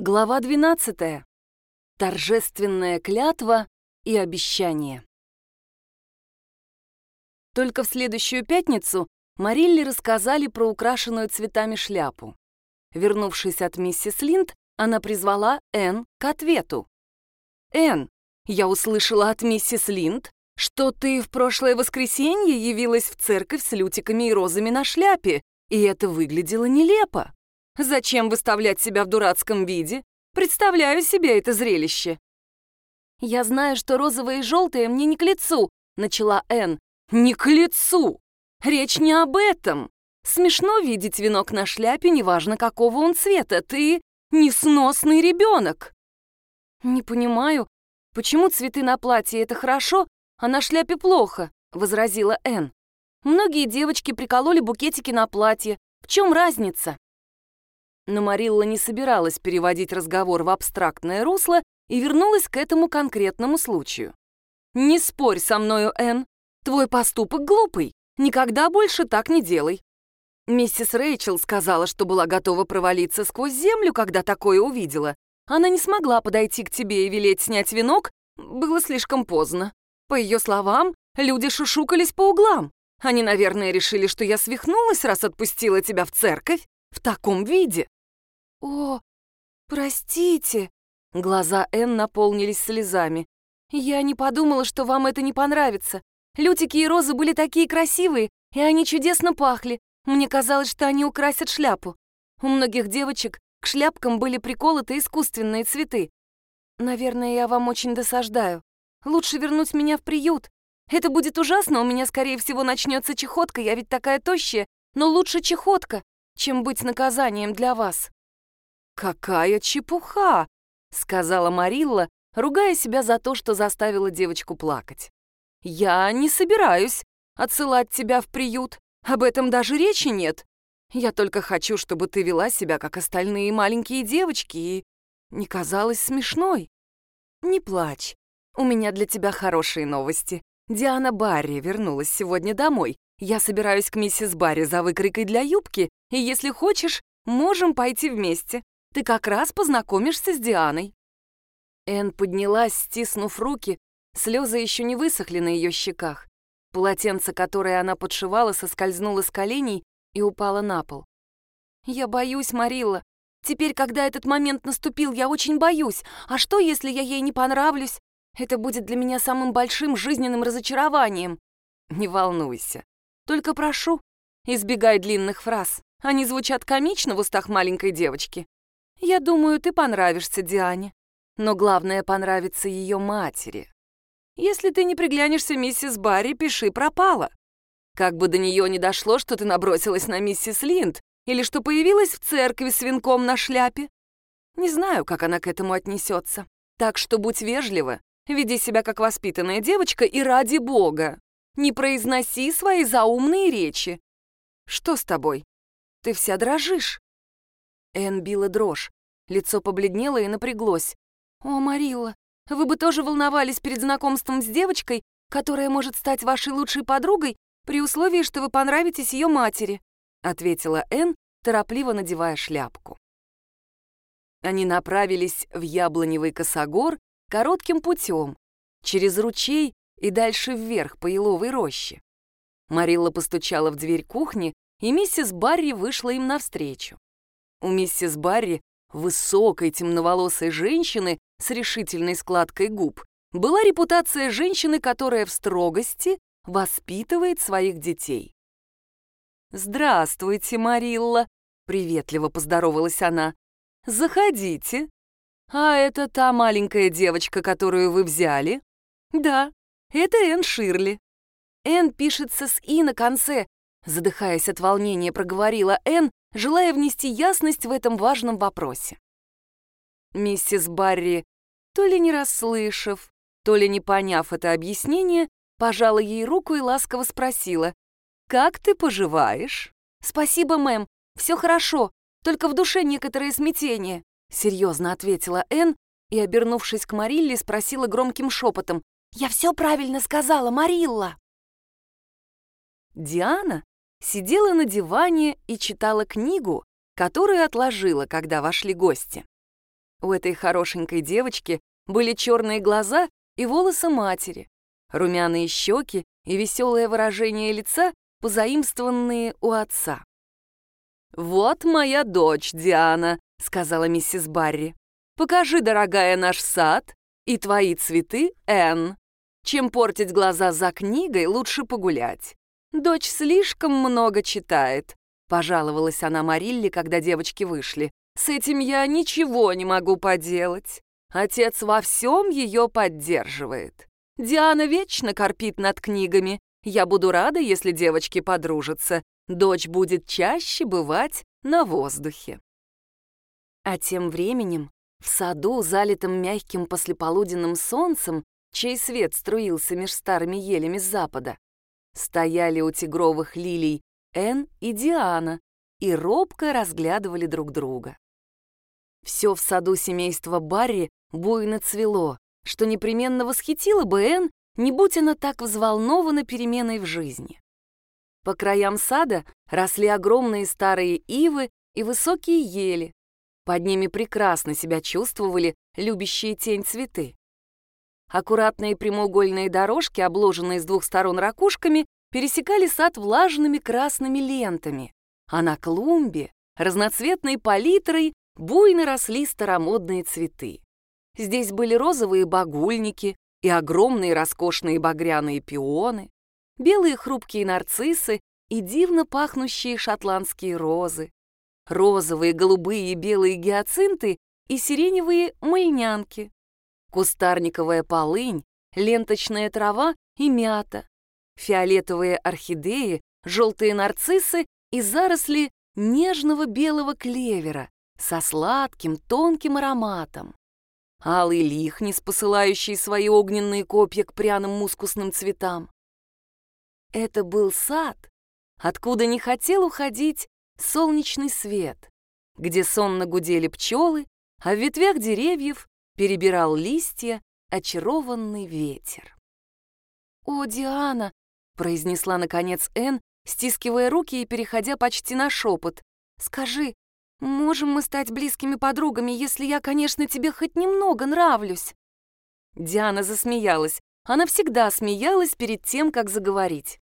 Глава 12. Торжественная клятва и обещание. Только в следующую пятницу Марилле рассказали про украшенную цветами шляпу. Вернувшись от миссис Линд, она призвала Энн к ответу. «Энн, я услышала от миссис Линд, что ты в прошлое воскресенье явилась в церковь с лютиками и розами на шляпе, и это выглядело нелепо. Зачем выставлять себя в дурацком виде? Представляю себе это зрелище. Я знаю, что розовое и желтое мне не к лицу, начала Энн. Не к лицу! Речь не об этом. Смешно видеть венок на шляпе, неважно какого он цвета. Ты несносный ребенок. Не понимаю, почему цветы на платье это хорошо, а на шляпе плохо, возразила Энн. Многие девочки прикололи букетики на платье. В чем разница? Но Марилла не собиралась переводить разговор в абстрактное русло и вернулась к этому конкретному случаю. «Не спорь со мною, Энн. Твой поступок глупый. Никогда больше так не делай». Миссис Рэйчел сказала, что была готова провалиться сквозь землю, когда такое увидела. Она не смогла подойти к тебе и велеть снять венок, было слишком поздно. По ее словам, люди шушукались по углам. Они, наверное, решили, что я свихнулась, раз отпустила тебя в церковь в таком виде. «О, простите!» Глаза Энн наполнились слезами. «Я не подумала, что вам это не понравится. Лютики и розы были такие красивые, и они чудесно пахли. Мне казалось, что они украсят шляпу. У многих девочек к шляпкам были приколоты искусственные цветы. Наверное, я вам очень досаждаю. Лучше вернуть меня в приют. Это будет ужасно, у меня, скорее всего, начнется чехотка, я ведь такая тощая, но лучше чехотка, чем быть наказанием для вас». «Какая чепуха!» — сказала Марилла, ругая себя за то, что заставила девочку плакать. «Я не собираюсь отсылать тебя в приют. Об этом даже речи нет. Я только хочу, чтобы ты вела себя, как остальные маленькие девочки, и не казалась смешной. Не плачь. У меня для тебя хорошие новости. Диана Барри вернулась сегодня домой. Я собираюсь к миссис Барри за выкройкой для юбки, и если хочешь, можем пойти вместе. Ты как раз познакомишься с Дианой». Энн поднялась, стиснув руки, слезы еще не высохли на ее щеках. Полотенце, которое она подшивала, соскользнуло с коленей и упало на пол. «Я боюсь, Марилла. Теперь, когда этот момент наступил, я очень боюсь. А что, если я ей не понравлюсь? Это будет для меня самым большим жизненным разочарованием. Не волнуйся. Только прошу, избегай длинных фраз. Они звучат комично в устах маленькой девочки. Я думаю, ты понравишься Диане. Но главное, понравится ее матери. Если ты не приглянешься миссис Барри, пиши пропала. Как бы до нее не дошло, что ты набросилась на миссис Линд или что появилась в церкви с венком на шляпе. Не знаю, как она к этому отнесется. Так что будь вежлива, веди себя как воспитанная девочка и ради бога. Не произноси свои заумные речи. Что с тобой? Ты вся дрожишь. Эн била дрожь. Лицо побледнело и напряглось. «О, Марилла, вы бы тоже волновались перед знакомством с девочкой, которая может стать вашей лучшей подругой при условии, что вы понравитесь ее матери», ответила Эн, торопливо надевая шляпку. Они направились в Яблоневый косогор коротким путем, через ручей и дальше вверх по еловой роще. Марилла постучала в дверь кухни, и миссис Барри вышла им навстречу. У миссис Барри, высокой темноволосой женщины с решительной складкой губ, была репутация женщины, которая в строгости воспитывает своих детей. «Здравствуйте, Марилла», — приветливо поздоровалась она. «Заходите. А это та маленькая девочка, которую вы взяли?» «Да, это Энн Ширли». «Энн пишется с «и» на конце», — задыхаясь от волнения, проговорила Энн, желая внести ясность в этом важном вопросе. Миссис Барри, то ли не расслышав, то ли не поняв это объяснение, пожала ей руку и ласково спросила, «Как ты поживаешь?» «Спасибо, мэм, все хорошо, только в душе некоторое смятение», серьезно ответила Энн и, обернувшись к Марилле, спросила громким шепотом, «Я все правильно сказала, Марилла!» Диана сидела на диване и читала книгу, которую отложила, когда вошли гости. У этой хорошенькой девочки были черные глаза и волосы матери, румяные щеки и веселое выражение лица, позаимствованные у отца. «Вот моя дочь, Диана», — сказала миссис Барри. «Покажи, дорогая, наш сад и твои цветы, Энн. Чем портить глаза за книгой, лучше погулять. Дочь слишком много читает», — пожаловалась она Марилле, когда девочки вышли. «С этим я ничего не могу поделать. Отец во всем ее поддерживает. Диана вечно корпит над книгами. Я буду рада, если девочки подружатся. Дочь будет чаще бывать на воздухе. А тем временем в саду, залитом мягким послеполуденным солнцем, чей свет струился меж старыми елями с запада, стояли у тигровых лилий Эн и Диана и робко разглядывали друг друга. Все в саду семейства Барри буйно цвело, что непременно восхитило бы Энн, не будь она так взволнована переменой в жизни. По краям сада росли огромные старые ивы и высокие ели. Под ними прекрасно себя чувствовали любящие тень цветы. Аккуратные прямоугольные дорожки, обложенные с двух сторон ракушками, пересекали сад влажными красными лентами, а на клумбе разноцветной палитрой буйно росли старомодные цветы. Здесь были розовые багульники и огромные роскошные багряные пионы, белые хрупкие нарциссы и дивно пахнущие шотландские розы, розовые, голубые и белые гиацинты и сиреневые мыльнянки, кустарниковая полынь, ленточная трава и мята, фиолетовые орхидеи, желтые нарциссы и заросли нежного белого клевера со сладким тонким ароматом алый лихнис, посылающий свои огненные копья к пряным мускусным цветам. Это был сад, откуда не хотел уходить солнечный свет, где сонно гудели пчелы, а в ветвях деревьев перебирал листья очарованный ветер. «О, Диана!» — произнесла наконец Энн, стискивая руки и переходя почти на шепот. «Скажи, Можем мы стать близкими подругами, если я, конечно, тебе хоть немного нравлюсь. Диана засмеялась. Она всегда смеялась перед тем, как заговорить.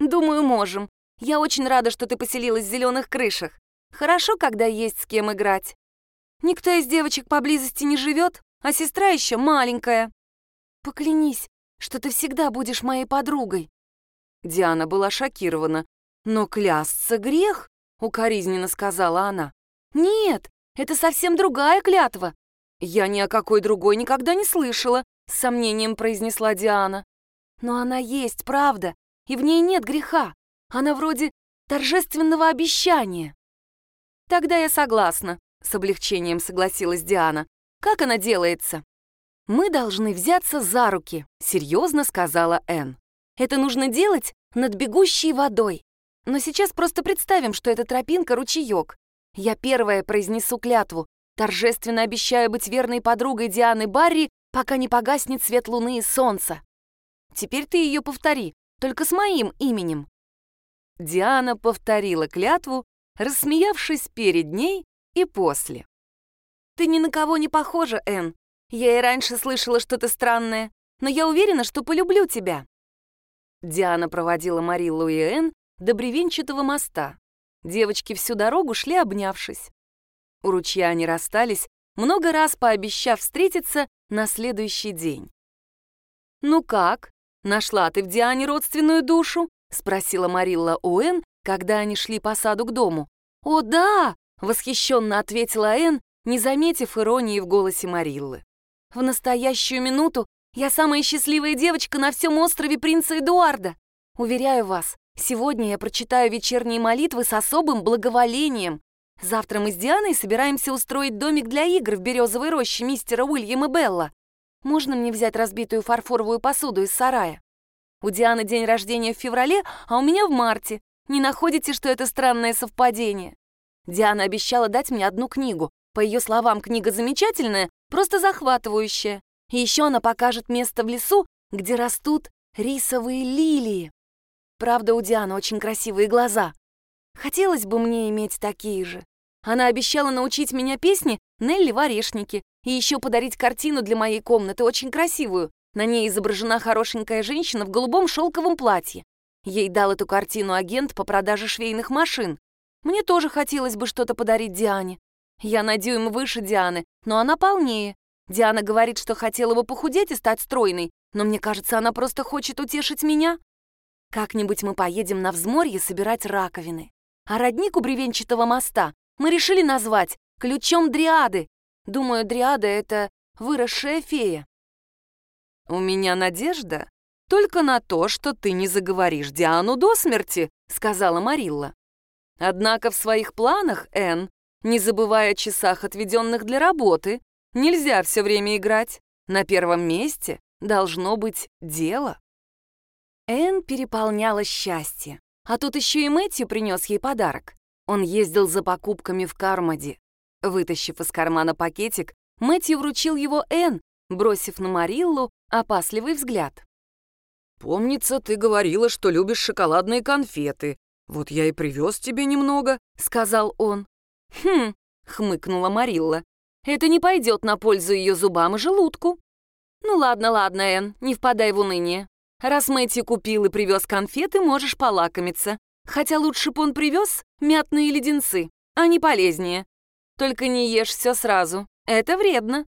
Думаю, можем. Я очень рада, что ты поселилась в зеленых крышах. Хорошо, когда есть с кем играть. Никто из девочек поблизости не живет, а сестра еще маленькая. Поклянись, что ты всегда будешь моей подругой. Диана была шокирована. Но клясться грех, укоризненно сказала она. «Нет, это совсем другая клятва». «Я ни о какой другой никогда не слышала», — с сомнением произнесла Диана. «Но она есть, правда, и в ней нет греха. Она вроде торжественного обещания». «Тогда я согласна», — с облегчением согласилась Диана. «Как она делается?» «Мы должны взяться за руки», — серьезно сказала Энн. «Это нужно делать над бегущей водой. Но сейчас просто представим, что это тропинка ручеек. Я первая произнесу клятву. Торжественно обещаю быть верной подругой Дианы Барри, пока не погаснет свет луны и солнца. Теперь ты ее повтори, только с моим именем». Диана повторила клятву, рассмеявшись перед ней и после. «Ты ни на кого не похожа, Энн. Я и раньше слышала что-то странное, но я уверена, что полюблю тебя». Диана проводила Мариллу и Энн до бревенчатого моста. Девочки всю дорогу шли обнявшись. У ручья они расстались, много раз пообещав встретиться на следующий день. «Ну как, нашла ты в Диане родственную душу?» — спросила Марилла Уэн, когда они шли по саду к дому. «О, да!» — восхищенно ответила Энн, не заметив иронии в голосе Мариллы. «В настоящую минуту я самая счастливая девочка на всем острове принца Эдуарда. Уверяю вас, Сегодня я прочитаю вечерние молитвы с особым благоволением. Завтра мы с Дианой собираемся устроить домик для игр в березовой роще мистера Уильяма Белла. Можно мне взять разбитую фарфоровую посуду из сарая? У Дианы день рождения в феврале, а у меня в марте. Не находите, что это странное совпадение? Диана обещала дать мне одну книгу. По ее словам, книга замечательная, просто захватывающая. Еще она покажет место в лесу, где растут рисовые лилии. Правда, у Дианы очень красивые глаза. Хотелось бы мне иметь такие же. Она обещала научить меня песне Нелли варешники и еще подарить картину для моей комнаты, очень красивую. На ней изображена хорошенькая женщина в голубом шелковом платье. Ей дал эту картину агент по продаже швейных машин. Мне тоже хотелось бы что-то подарить Диане. Я на дюйм выше Дианы, но она полнее. Диана говорит, что хотела бы похудеть и стать стройной, но мне кажется, она просто хочет утешить меня. Как-нибудь мы поедем на взморье собирать раковины. А родник у бревенчатого моста мы решили назвать ключом Дриады. Думаю, Дриада — это выросшая фея. «У меня надежда только на то, что ты не заговоришь Диану до смерти», — сказала Марилла. Однако в своих планах, Энн, не забывая о часах, отведенных для работы, нельзя все время играть. На первом месте должно быть дело. Энн переполняла счастье. А тут еще и Мэтью принес ей подарок. Он ездил за покупками в Кармоде. Вытащив из кармана пакетик, Мэтью вручил его Энн, бросив на Мариллу опасливый взгляд. «Помнится, ты говорила, что любишь шоколадные конфеты. Вот я и привез тебе немного», — сказал он. «Хм», — хмыкнула Марилла, — «это не пойдет на пользу ее зубам и желудку». «Ну ладно, ладно, Энн, не впадай в уныние. Раз Мэтью купил и привез конфеты, можешь полакомиться. Хотя лучше бы он привез мятные леденцы, они полезнее. Только не ешь все сразу, это вредно».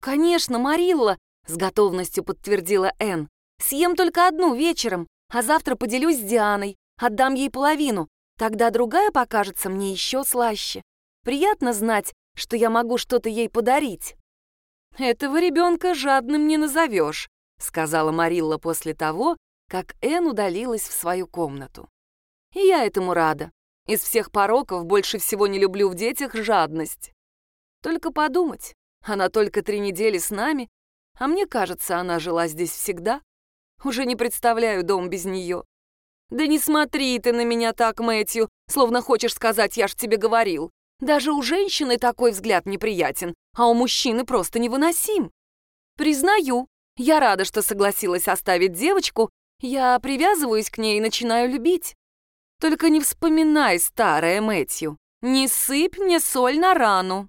«Конечно, Марилла», — с готовностью подтвердила Энн. «Съем только одну вечером, а завтра поделюсь с Дианой, отдам ей половину, тогда другая покажется мне еще слаще. Приятно знать, что я могу что-то ей подарить». «Этого ребенка жадным не назовешь», — сказала Марилла после того, как Энн удалилась в свою комнату. «И я этому рада. Из всех пороков больше всего не люблю в детях жадность. Только подумать, она только три недели с нами, а мне кажется, она жила здесь всегда. Уже не представляю дом без нее. Да не смотри ты на меня так, Мэтью, словно хочешь сказать, я ж тебе говорил. Даже у женщины такой взгляд неприятен, а у мужчины просто невыносим. Признаю, я рада, что согласилась оставить девочку, я привязываюсь к ней и начинаю любить. Только не вспоминай, старая Мэтью, не сыпь мне соль на рану.